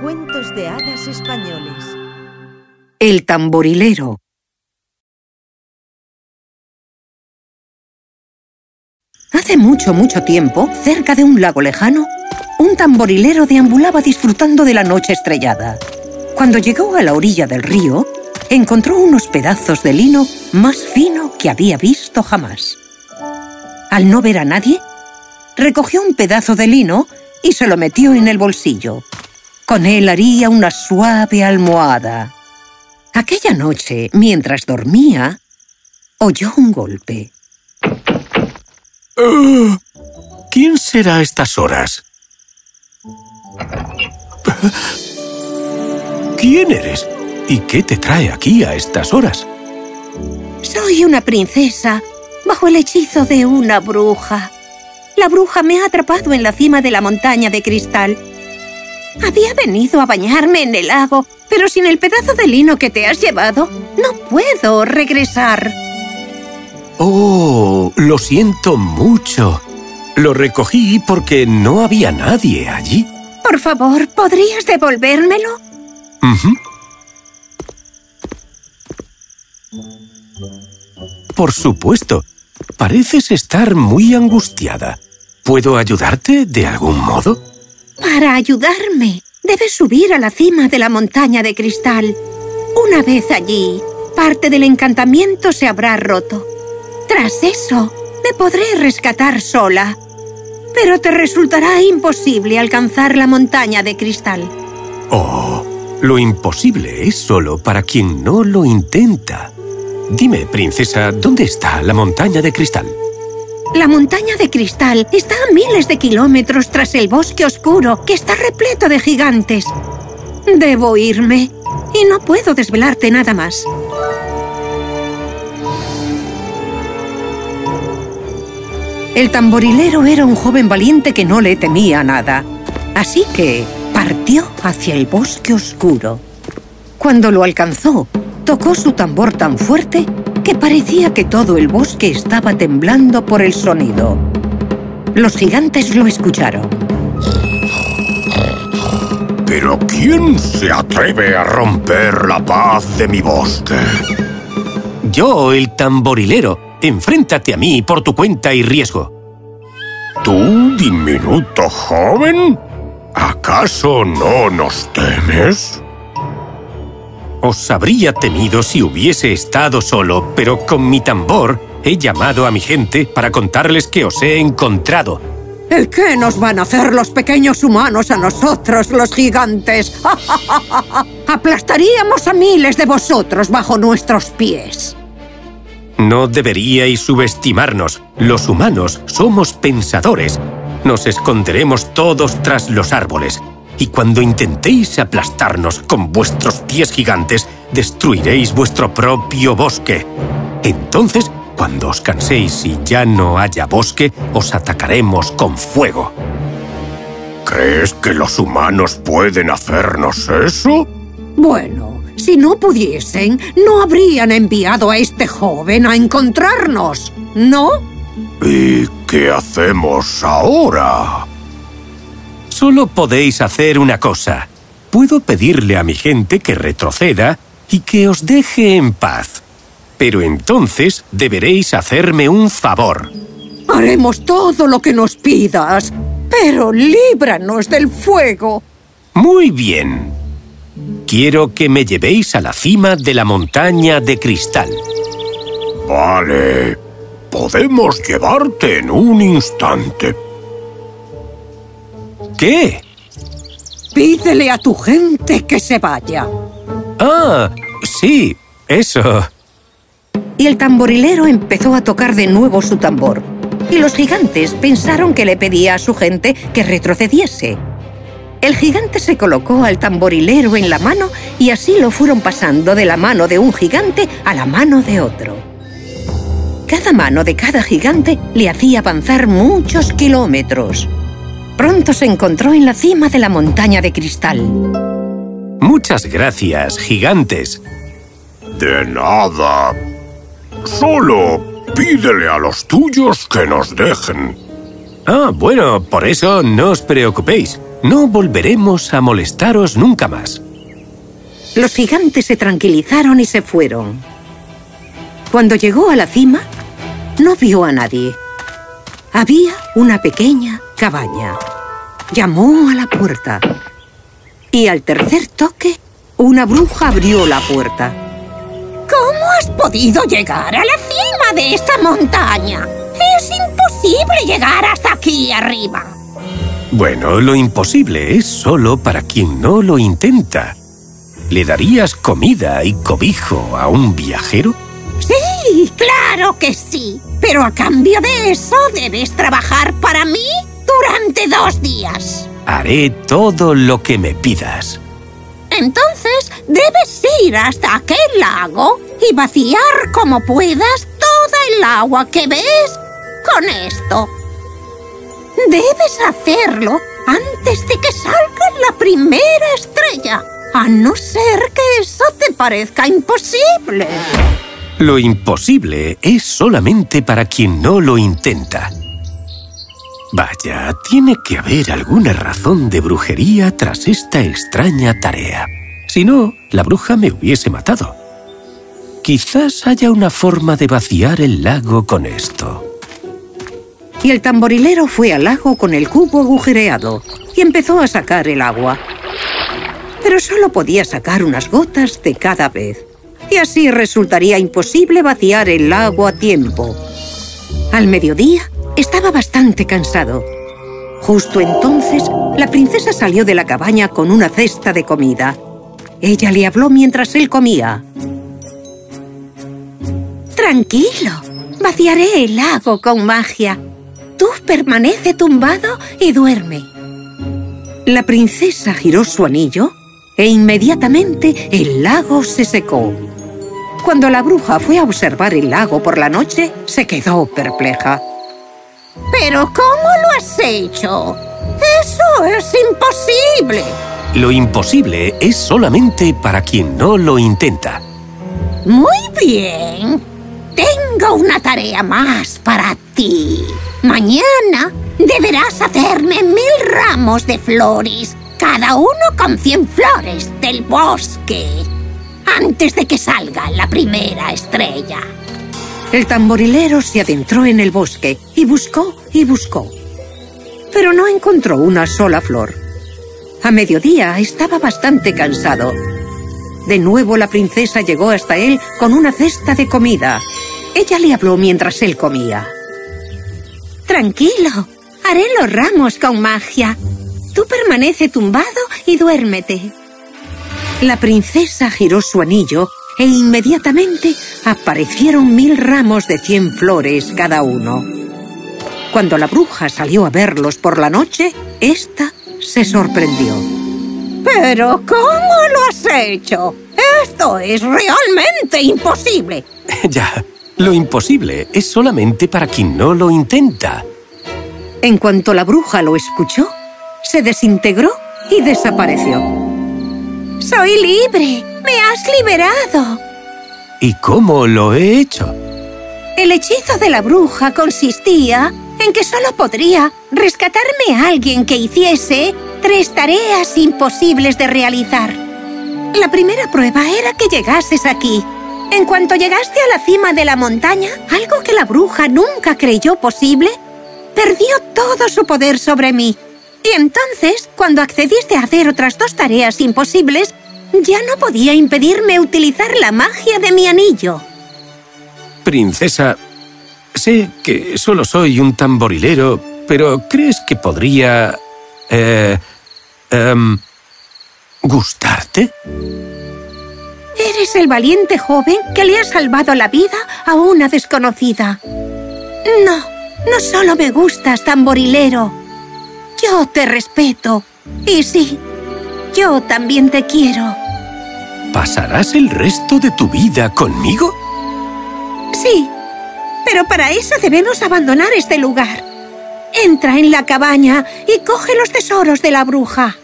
Cuentos de hadas españoles. El tamborilero. Hace mucho, mucho tiempo, cerca de un lago lejano, un tamborilero deambulaba disfrutando de la noche estrellada. Cuando llegó a la orilla del río, encontró unos pedazos de lino más fino que había visto jamás. Al no ver a nadie, recogió un pedazo de lino y se lo metió en el bolsillo. Con él haría una suave almohada. Aquella noche, mientras dormía, oyó un golpe. Uh, ¿Quién será a estas horas? ¿Quién eres? ¿Y qué te trae aquí a estas horas? Soy una princesa, bajo el hechizo de una bruja. La bruja me ha atrapado en la cima de la montaña de cristal. Había venido a bañarme en el lago, pero sin el pedazo de lino que te has llevado, no puedo regresar. Oh, lo siento mucho. Lo recogí porque no había nadie allí. Por favor, ¿podrías devolvérmelo? Por supuesto. Pareces estar muy angustiada. ¿Puedo ayudarte de algún modo? Para ayudarme, debes subir a la cima de la montaña de cristal. Una vez allí, parte del encantamiento se habrá roto. Tras eso, me podré rescatar sola. Pero te resultará imposible alcanzar la montaña de cristal. Oh, lo imposible es solo para quien no lo intenta. Dime, princesa, ¿dónde está la montaña de cristal? La montaña de cristal está a miles de kilómetros tras el bosque oscuro, que está repleto de gigantes. Debo irme, y no puedo desvelarte nada más. El tamborilero era un joven valiente que no le temía nada. Así que partió hacia el bosque oscuro. Cuando lo alcanzó, tocó su tambor tan fuerte que parecía que todo el bosque estaba temblando por el sonido. Los gigantes lo escucharon. ¿Pero quién se atreve a romper la paz de mi bosque? Yo, el tamborilero. Enfréntate a mí por tu cuenta y riesgo. ¿Tú, diminuto joven? ¿Acaso no nos temes? Os habría temido si hubiese estado solo, pero con mi tambor he llamado a mi gente para contarles que os he encontrado. ¿El qué nos van a hacer los pequeños humanos a nosotros, los gigantes? Aplastaríamos a miles de vosotros bajo nuestros pies. No deberíais subestimarnos. Los humanos somos pensadores. Nos esconderemos todos tras los árboles. Y cuando intentéis aplastarnos con vuestros pies gigantes, destruiréis vuestro propio bosque. Entonces, cuando os canséis y ya no haya bosque, os atacaremos con fuego. ¿Crees que los humanos pueden hacernos eso? Bueno, si no pudiesen, no habrían enviado a este joven a encontrarnos, ¿no? ¿Y qué hacemos ahora? Solo podéis hacer una cosa. Puedo pedirle a mi gente que retroceda y que os deje en paz. Pero entonces deberéis hacerme un favor. Haremos todo lo que nos pidas, pero líbranos del fuego. Muy bien. Quiero que me llevéis a la cima de la montaña de cristal. Vale. Podemos llevarte en un instante. ¿Qué? Pídele a tu gente que se vaya. Ah, sí, eso. Y el tamborilero empezó a tocar de nuevo su tambor. Y los gigantes pensaron que le pedía a su gente que retrocediese. El gigante se colocó al tamborilero en la mano y así lo fueron pasando de la mano de un gigante a la mano de otro. Cada mano de cada gigante le hacía avanzar muchos kilómetros. Pronto se encontró en la cima de la montaña de cristal. Muchas gracias, gigantes. De nada. Solo pídele a los tuyos que nos dejen. Ah, bueno, por eso no os preocupéis. No volveremos a molestaros nunca más. Los gigantes se tranquilizaron y se fueron. Cuando llegó a la cima, no vio a nadie. Había una pequeña cabaña. Llamó a la puerta. Y al tercer toque, una bruja abrió la puerta. ¿Cómo has podido llegar a la cima de esta montaña? Es imposible llegar hasta aquí arriba. Bueno, lo imposible es solo para quien no lo intenta. ¿Le darías comida y cobijo a un viajero? Sí, claro que sí. Pero a cambio de eso debes trabajar para mí durante dos días. Haré todo lo que me pidas. Entonces debes ir hasta aquel lago y vaciar como puedas toda el agua que ves con esto. Debes hacerlo antes de que salga la primera estrella, a no ser que eso te parezca imposible. Lo imposible es solamente para quien no lo intenta. Vaya, tiene que haber alguna razón de brujería tras esta extraña tarea. Si no, la bruja me hubiese matado. Quizás haya una forma de vaciar el lago con esto. Y el tamborilero fue al lago con el cubo agujereado y empezó a sacar el agua. Pero solo podía sacar unas gotas de cada vez. Y así resultaría imposible vaciar el lago a tiempo. Al mediodía estaba bastante cansado. Justo entonces, la princesa salió de la cabaña con una cesta de comida. Ella le habló mientras él comía. Tranquilo, vaciaré el lago con magia. Tú permanece tumbado y duerme. La princesa giró su anillo e inmediatamente el lago se secó. Cuando la bruja fue a observar el lago por la noche, se quedó perpleja. ¿Pero cómo lo has hecho? ¡Eso es imposible! Lo imposible es solamente para quien no lo intenta. Muy bien. Tengo una tarea más para ti. Mañana deberás hacerme mil ramos de flores, cada uno con cien flores del bosque, antes de que salga la primera estrella. El tamborilero se adentró en el bosque y buscó y buscó. Pero no encontró una sola flor. A mediodía estaba bastante cansado. De nuevo la princesa llegó hasta él con una cesta de comida. Ella le habló mientras él comía. Tranquilo, haré los ramos con magia. Tú permanece tumbado y duérmete. La princesa giró su anillo e inmediatamente aparecieron mil ramos de cien flores cada uno. Cuando la bruja salió a verlos por la noche, ésta se sorprendió. ¿Pero cómo lo has hecho? Esto es realmente imposible. ya, lo imposible es solamente para quien no lo intenta. En cuanto la bruja lo escuchó, se desintegró y desapareció. ¡Soy libre! ¡Me has liberado! ¿Y cómo lo he hecho? El hechizo de la bruja consistía en que solo podría rescatarme a alguien que hiciese tres tareas imposibles de realizar. La primera prueba era que llegases aquí. En cuanto llegaste a la cima de la montaña, algo que la bruja nunca creyó posible, perdió todo su poder sobre mí. Y entonces, cuando accediste a hacer otras dos tareas imposibles, ya no podía impedirme utilizar la magia de mi anillo. Princesa, sé que solo soy un tamborilero, pero ¿crees que podría... Eh, em, gustarte? Eres el valiente joven que le ha salvado la vida a una desconocida. No, no solo me gustas, tamborilero. Yo te respeto. Y sí, yo también te quiero. ¿Pasarás el resto de tu vida conmigo? Sí, pero para eso debemos abandonar este lugar. Entra en la cabaña y coge los tesoros de la bruja.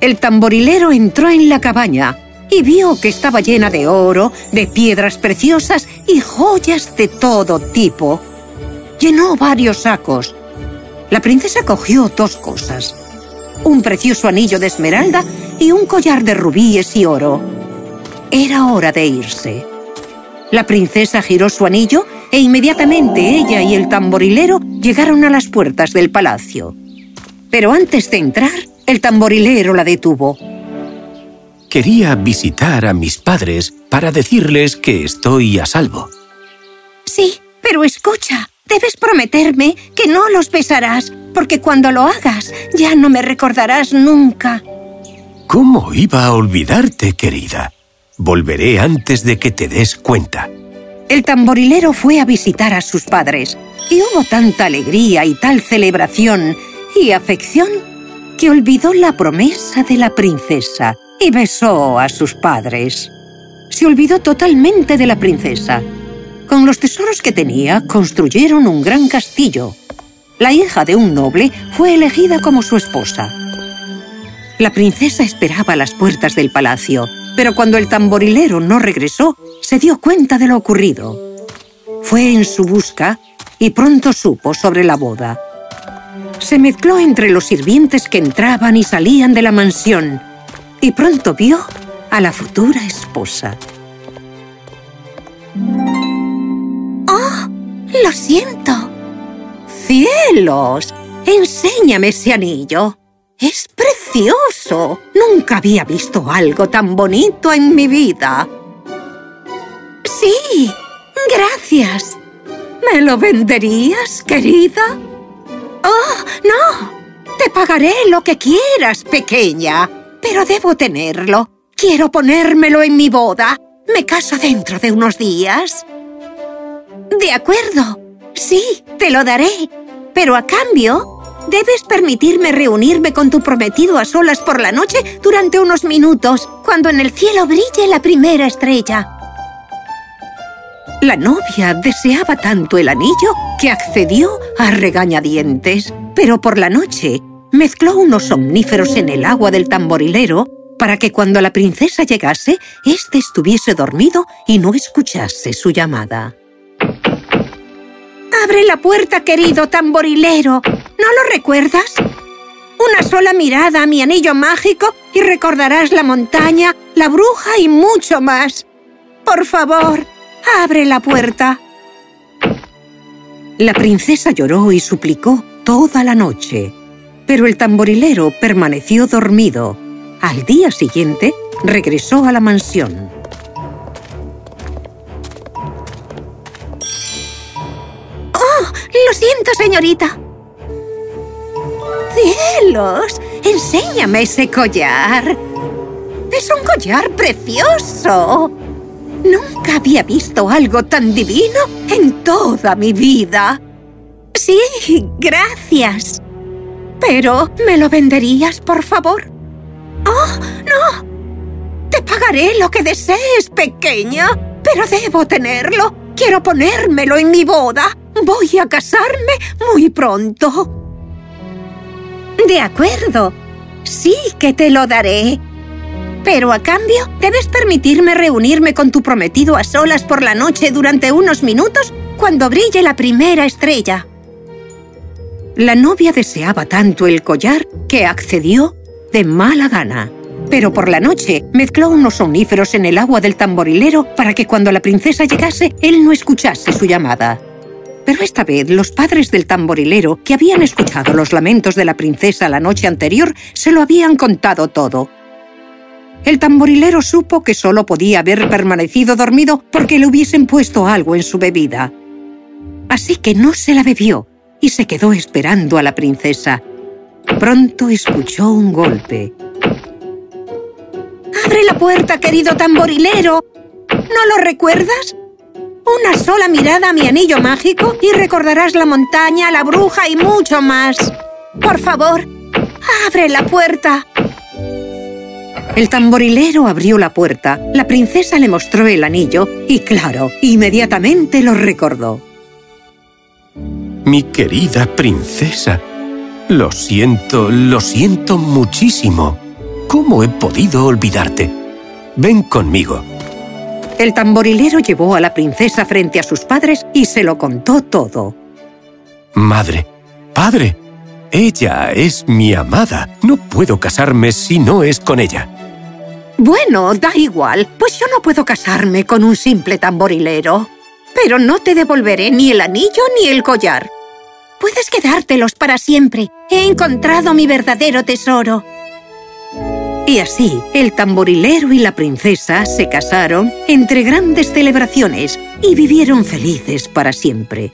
El tamborilero entró en la cabaña y vio que estaba llena de oro, de piedras preciosas y joyas de todo tipo. Llenó varios sacos. La princesa cogió dos cosas. un precioso anillo de esmeralda y un collar de rubíes y oro. Era hora de irse. La princesa giró su anillo e inmediatamente ella y el tamborilero llegaron a las puertas del palacio. Pero antes de entrar, el tamborilero la detuvo. Quería visitar a mis padres para decirles que estoy a salvo. Sí, pero escucha, debes prometerme que no los besarás, porque cuando lo hagas ya no me recordarás nunca. ¿Cómo iba a olvidarte, querida? Volveré antes de que te des cuenta. El tamborilero fue a visitar a sus padres y hubo tanta alegría y tal celebración y afección que olvidó la promesa de la princesa y besó a sus padres. Se olvidó totalmente de la princesa. Con los tesoros que tenía, construyeron un gran castillo. La hija de un noble fue elegida como su esposa. La princesa esperaba a las puertas del palacio, pero cuando el tamborilero no regresó, se dio cuenta de lo ocurrido. Fue en su busca y pronto supo sobre la boda. Se mezcló entre los sirvientes que entraban y salían de la mansión y pronto vio a la futura esposa. ¡Lo siento! ¡Cielos! Enséñame ese anillo. ¡Es precioso! Nunca había visto algo tan bonito en mi vida. Sí, gracias. ¿Me lo venderías, querida? ¡Oh, no! Te pagaré lo que quieras, pequeña. Pero debo tenerlo. Quiero ponérmelo en mi boda. Me caso dentro de unos días. De acuerdo. Sí, te lo daré. Pero a cambio, debes permitirme reunirme con tu prometido a solas por la noche durante unos minutos, cuando en el cielo brille la primera estrella. La novia deseaba tanto el anillo que accedió a regañadientes. Pero por la noche mezcló unos somníferos en el agua del tamborilero para que cuando la princesa llegase, éste estuviese dormido y no escuchase su llamada. ¡Abre la puerta, querido tamborilero! ¿No lo recuerdas? Una sola mirada a mi anillo mágico y recordarás la montaña, la bruja y mucho más. Por favor, abre la puerta. La princesa lloró y suplicó toda la noche, pero el tamborilero permaneció dormido. Al día siguiente, regresó a la mansión. Lo siento, señorita. ¡Cielos! Enséñame ese collar. Es un collar precioso. Nunca había visto algo tan divino en toda mi vida. Sí, gracias. Pero, ¿me lo venderías, por favor? ¡Oh, no! Te pagaré lo que desees, pequeña. Pero debo tenerlo. Quiero ponérmelo en mi boda. Voy a casarme muy pronto. De acuerdo. Sí que te lo daré. Pero a cambio, debes permitirme reunirme con tu prometido a solas por la noche durante unos minutos cuando brille la primera estrella. La novia deseaba tanto el collar que accedió de mala gana. Pero por la noche mezcló unos somníferos en el agua del tamborilero para que cuando la princesa llegase, él no escuchase su llamada. Pero esta vez los padres del tamborilero, que habían escuchado los lamentos de la princesa la noche anterior, se lo habían contado todo. El tamborilero supo que solo podía haber permanecido dormido porque le hubiesen puesto algo en su bebida. Así que no se la bebió y se quedó esperando a la princesa. Pronto escuchó un golpe. ¡Abre la puerta, querido tamborilero! ¿No lo recuerdas? Una sola mirada a mi anillo mágico y recordarás la montaña, la bruja y mucho más. Por favor, abre la puerta. El tamborilero abrió la puerta, la princesa le mostró el anillo y, claro, inmediatamente lo recordó. Mi querida princesa, lo siento, lo siento muchísimo. ¿Cómo he podido olvidarte? Ven conmigo. El tamborilero llevó a la princesa frente a sus padres y se lo contó todo. Madre, padre, Ella es mi amada. No puedo casarme si no es con ella. Bueno, da igual, pues yo no puedo casarme con un simple tamborilero. Pero no te devolveré ni el anillo ni el collar. Puedes quedártelos para siempre. He encontrado mi verdadero tesoro. Y así, el tamborilero y la princesa se casaron entre grandes celebraciones y vivieron felices para siempre.